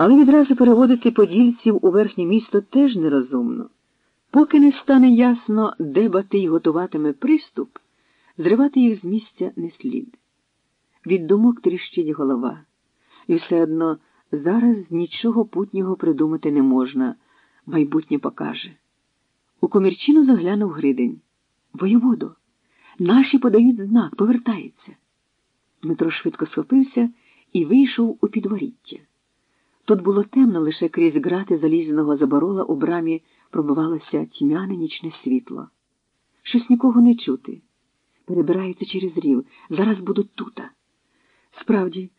Але відразу переводити подільців у верхнє місто теж нерозумно. Поки не стане ясно, де Батий готуватиме приступ, зривати їх з місця не слід. Від думок тріщить голова, і все одно зараз нічого путнього придумати не можна, майбутнє покаже. У комірчину заглянув Гридень. Воєводо, наші подають знак, повертається. Дмитро швидко схопився і вийшов у підворіття. Тут було темно, лише крізь грати залізного заборола у брамі пробивалося тьмяне нічне світло. Щось нікого не чути. Перебирається через рів. Зараз будуть тута. Справді,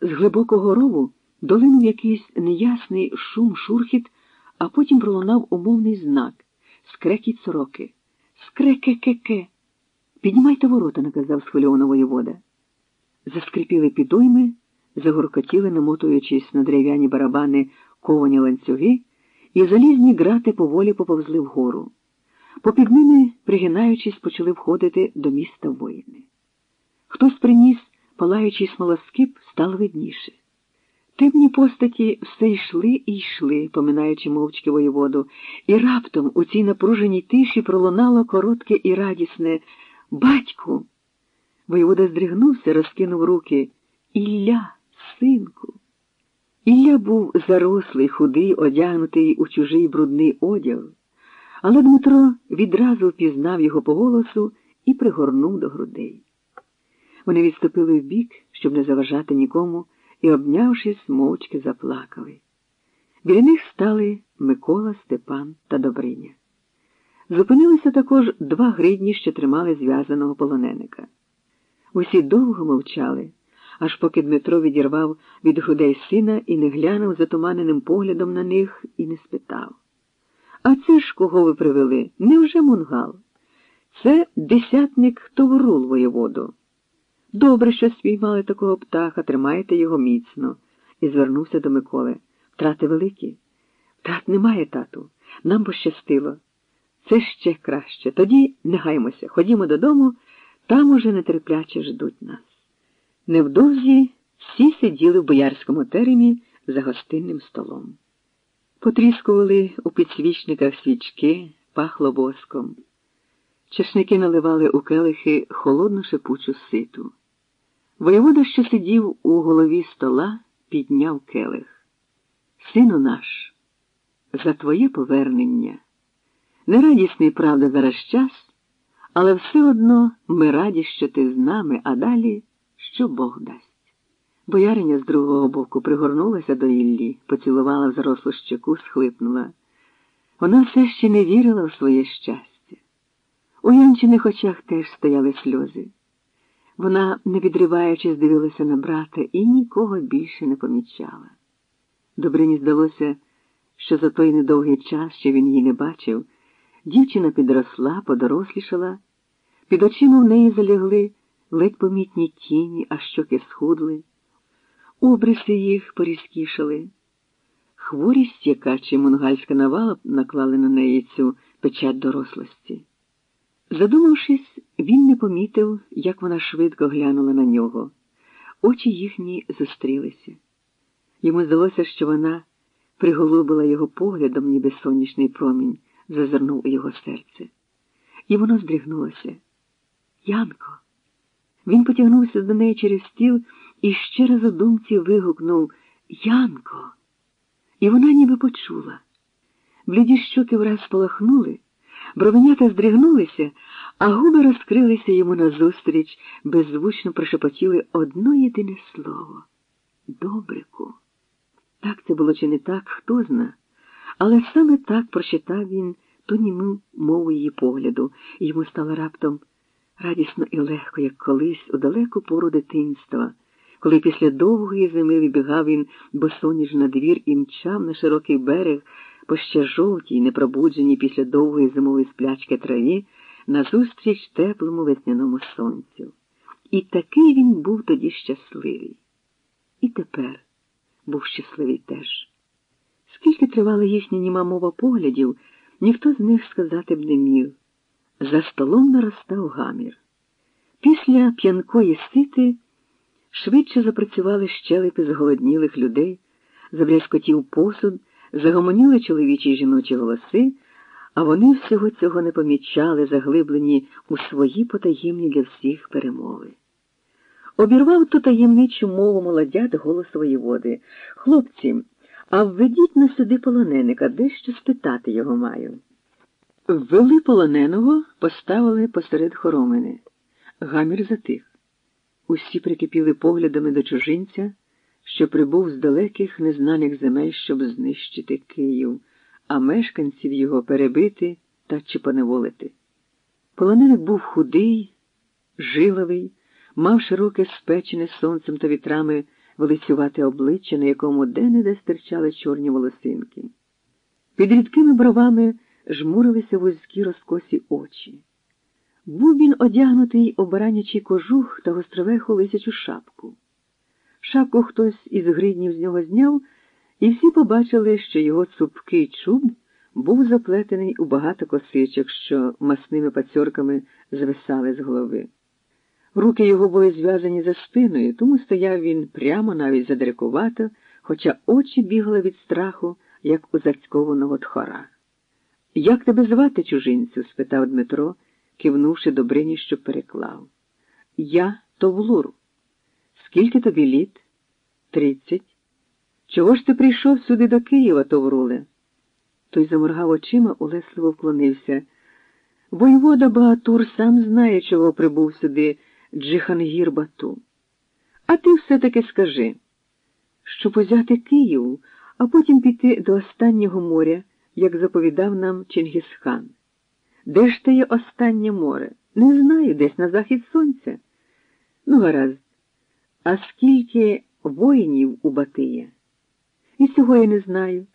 з глибокого рову долинув якийсь неясний шум шурхіт, а потім пролунав умовний знак скрекіт сороки. Скреке-ке-ке. Піднімайте ворота, наказав схвильовано воєвода. Заскрипіли підойми, загоркотіли, намотуючись на дерев'яні барабани ковані ланцюги, і залізні грати поволі поповзли вгору. Попід ними, пригинаючись, почали входити до міста воїни. Хтось приніс палаючий смолоскип, стало видніше. Темні постаті все йшли і йшли, поминаючи мовчки воєводу, і раптом у цій напруженій тиші пролунало коротке і радісне Батьку. Воєвода здригнувся, розкинув руки. Ілля, синку. Ілля був зарослий, худий, одягнутий у чужий брудний одяг, але Дмитро відразу впізнав його по голосу і пригорнув до грудей. Вони відступили вбік, щоб не заважати нікому, і, обнявшись, мовчки заплакали. Біля них стали Микола, Степан та Добриня. Зупинилися також два гридні, що тримали зв'язаного полоненика. Усі довго мовчали, аж поки Дмитро відірвав від грудей сина і не глянув затуманеним поглядом на них і не спитав. А це ж кого ви привели? Невже мунгал? Це десятник Товрул воєводу. Добре, що спіймали такого птаха, тримаєте його міцно, і звернувся до Миколи. Втрати великі? Втрат немає, тату. Нам пощастило. Це ще краще. Тоді не гаймося. Ходімо додому, там уже нетерпляче ждуть нас. Невдовзі всі сиділи в боярському теремі за гостинним столом. Потріскували у підсвічниках свічки, пахло воском. Чашники наливали у келихи холодну шипучу ситу. Воєвода, що сидів у голові стола, підняв келих. Сину наш, за твоє повернення. Нерадісний, правда, зараз час, але все одно ми раді, що ти з нами, а далі що Бог дасть. Бояриня з другого боку пригорнулася до Іллі, поцілувала в зарослу щеку, схлипнула. Вона все ще не вірила в своє щастя. У Янчиних очах теж стояли сльози. Вона, не відриваючись, дивилася на брата і нікого більше не помічала. Добрині здалося, що за той недовгий час, що він її не бачив, дівчина підросла, подорослішала, під очима в неї залягли ледь помітні тіні, а щоки схудли, обриси їх порізкішали. Хворість, яка чи мунгальська навала наклали на неї цю печать дорослості. Задумавшись, він не помітив, як вона швидко глянула на нього. Очі їхні зустрілися. Йому здалося, що вона приголубила його поглядом, ніби сонячний промінь, зазирнув у його серце. І воно здригнулося. Янко. Він потягнувся до неї через стіл і ще раз у думці вигукнув Янко. І вона ніби почула. Бліді щоки враз полахнули, бровенята здригнулися, а губи розкрилися йому назустріч, беззвучно прошепотіли одно єдине слово Добрику. Так це було чи не так, хто зна, але саме так прочитав він ту німу мову її погляду, і йому стало раптом радісно і легко, як колись у далеку пору дитинства, коли після довгої зими вибігав він босоніж на двір і мчав на широкий берег по ще жовтій, непробудженій після довгої зимової сплячки траві, назустріч теплому весняному сонцю. І такий він був тоді щасливий. І тепер був щасливий теж. Скільки тривала їхня німа мова поглядів, ніхто з них сказати б не міг. За столом наростав гамір. Після п'янкої сити швидше запрацювали щелепи зголоднілих людей, забрязкотів посуд, загомоніли чоловічі й жіночі голоси, а вони всього цього не помічали, заглиблені у свої потаємні для всіх перемови. Обірвав ту таємничу мову молодят голос воєводи. Хлопці, а введіть на сюди полоненика, дещо спитати його маю. Ввели полоненого, поставили посеред хоромини. Гамір затих. Усі прикипіли поглядами до чужинця, що прибув з далеких незнаних земель, щоб знищити Київ, а мешканців його перебити та чи поневолити. Полоненик був худий, жиловий, мав широке спечене сонцем та вітрами велицювате обличчя, на якому де-не-де стирчали чорні волосинки. Під рідкими бровами жмурилися вузькі розкосі очі. Був він одягнутий у баранячий кожух та гостровеху лисячу шапку. Шапку хтось із гриднів з нього зняв, і всі побачили, що його цупкий чуб був заплетений у багато косичок, що масними пацьорками звисали з голови. Руки його були зв'язані за спиною, тому стояв він прямо навіть задирикувато, хоча очі бігли від страху, як у зацькованого тхора. Як тебе звати, чужинцю? спитав Дмитро, кивнувши Добрині, що переклав. Я Товлур. Скільки тобі літ? Тридцять. Чого ж ти прийшов сюди до Києва, Товруле? Той заморгав очима, улесливо вклонився. Воєвода Багатур сам знає, чого прибув сюди Джихангір Бату. А ти все-таки скажи, щоб узяти Київ, а потім піти до останнього моря, як заповідав нам Чингісхан. Де ж те є останнє море? Не знаю, десь на захід сонця. Ну, гаразд. А скільки воїнів у Батия? І цього я не знаю.